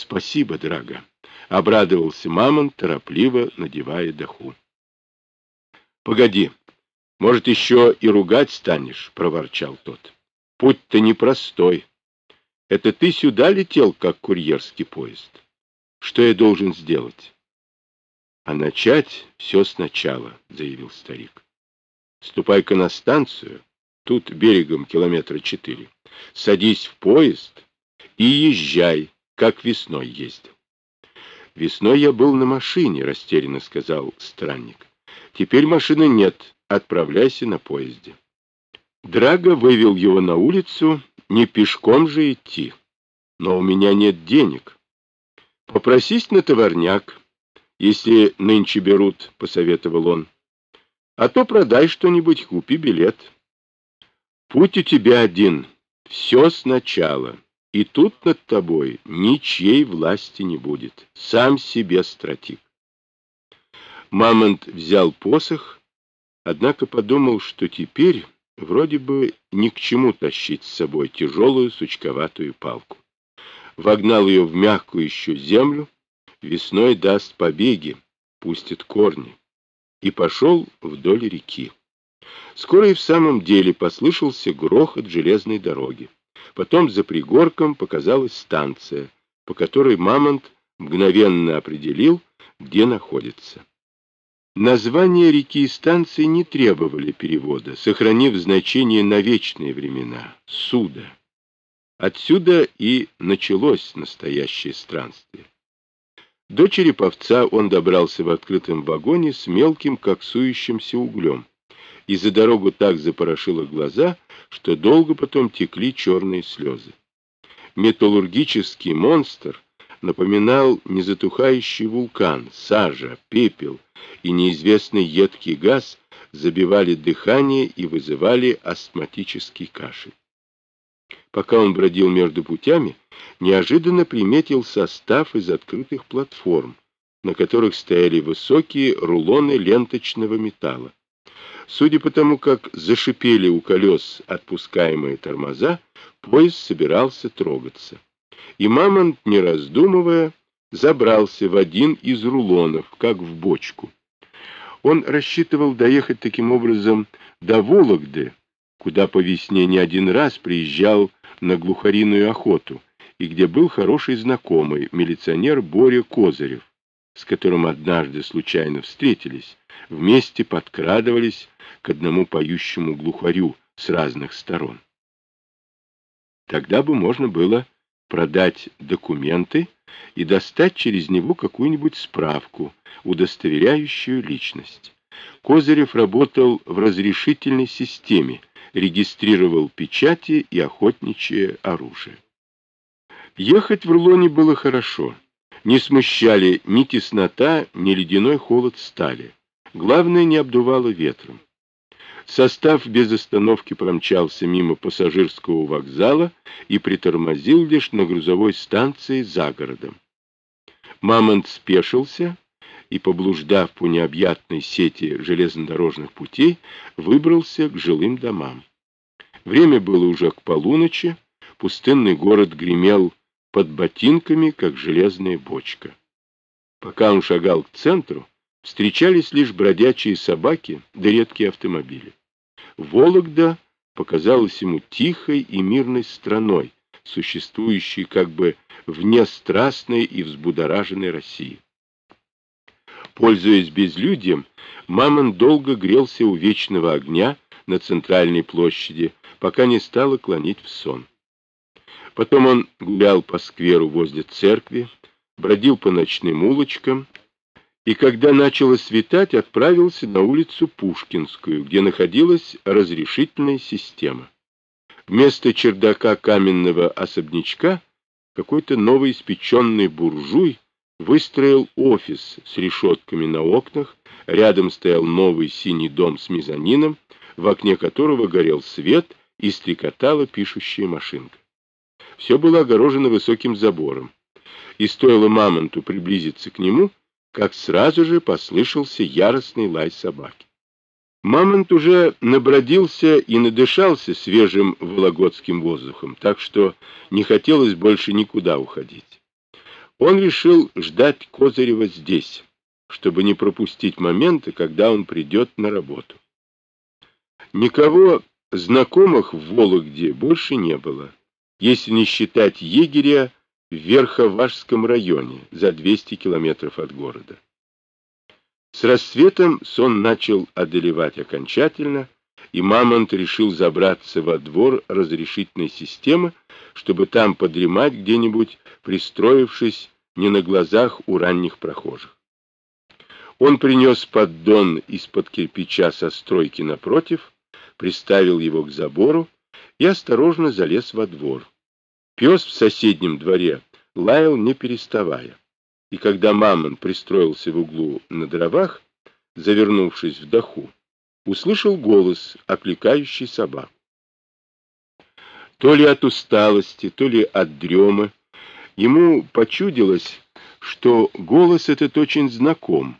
Спасибо, Драга. Обрадовался Мамонт, торопливо надевая доху. Погоди, может, еще и ругать станешь, проворчал тот. Путь-то непростой. Это ты сюда летел, как курьерский поезд. Что я должен сделать? А начать все сначала, заявил старик. Ступай-ка на станцию, тут берегом километра четыре. Садись в поезд и езжай, как весной ездил. Весной я был на машине, растерянно сказал странник. Теперь машины нет, отправляйся на поезде. Драго вывел его на улицу, не пешком же идти. Но у меня нет денег. Попросись на товарняк, если нынче берут, посоветовал он. А то продай что-нибудь, купи билет. Путь у тебя один, все сначала. И тут над тобой ничьей власти не будет. Сам себе стратик. Мамонт взял посох, однако подумал, что теперь вроде бы ни к чему тащить с собой тяжелую сучковатую палку. Вогнал ее в мягкую еще землю, весной даст побеги, пустит корни, и пошел вдоль реки. Скоро и в самом деле послышался грохот железной дороги. Потом за пригорком показалась станция, по которой Мамонт мгновенно определил, где находится. Названия реки и станции не требовали перевода, сохранив значение на вечные времена — Суда. Отсюда и началось настоящее странствие. До Череповца он добрался в открытом вагоне с мелким коксующимся углем, и за дорогу так запорошило глаза, что долго потом текли черные слезы. Металлургический монстр напоминал незатухающий вулкан, сажа, пепел и неизвестный едкий газ забивали дыхание и вызывали астматический кашель. Пока он бродил между путями, неожиданно приметил состав из открытых платформ, на которых стояли высокие рулоны ленточного металла. Судя по тому, как зашипели у колес отпускаемые тормоза, поезд собирался трогаться. И Мамонт, не раздумывая, забрался в один из рулонов, как в бочку. Он рассчитывал доехать таким образом до Вологды, куда по весне не один раз приезжал на глухариную охоту, и где был хороший знакомый, милиционер Боря Козырев, с которым однажды случайно встретились, вместе подкрадывались к одному поющему глухарю с разных сторон. Тогда бы можно было продать документы и достать через него какую-нибудь справку, удостоверяющую личность. Козырев работал в разрешительной системе, регистрировал печати и охотничье оружие. Ехать в Рулоне было хорошо. Не смущали ни теснота, ни ледяной холод стали. Главное, не обдувало ветром. Состав без остановки промчался мимо пассажирского вокзала и притормозил лишь на грузовой станции за городом. Мамонт спешился и, поблуждав по необъятной сети железнодорожных путей, выбрался к жилым домам. Время было уже к полуночи, пустынный город гремел под ботинками, как железная бочка. Пока он шагал к центру, встречались лишь бродячие собаки да редкие автомобили. Вологда показалась ему тихой и мирной страной, существующей как бы вне страстной и взбудораженной России. Пользуясь безлюдьем, Мамон долго грелся у вечного огня на центральной площади, пока не стало клонить в сон. Потом он гулял по скверу возле церкви, бродил по ночным улочкам, и когда начало светать, отправился на улицу Пушкинскую, где находилась разрешительная система. Вместо чердака каменного особнячка какой-то новоиспеченный буржуй выстроил офис с решетками на окнах, рядом стоял новый синий дом с мезонином, в окне которого горел свет и стрекотала пишущая машинка. Все было огорожено высоким забором, и стоило мамонту приблизиться к нему, как сразу же послышался яростный лай собаки. Мамонт уже набродился и надышался свежим вологодским воздухом, так что не хотелось больше никуда уходить. Он решил ждать Козырева здесь, чтобы не пропустить моменты, когда он придет на работу. Никого знакомых в Вологде больше не было, если не считать егеря в Верховашском районе, за 200 километров от города. С рассветом сон начал одолевать окончательно, и Мамонт решил забраться во двор разрешительной системы, чтобы там подремать где-нибудь, пристроившись не на глазах у ранних прохожих. Он принес поддон из-под кирпича со стройки напротив, приставил его к забору и осторожно залез во двор. Пес в соседнем дворе лаял не переставая, и когда Мамонт пристроился в углу на дровах, завернувшись в доху, услышал голос, окликающий собаку. То ли от усталости, то ли от дремы, ему почудилось, что голос этот очень знаком,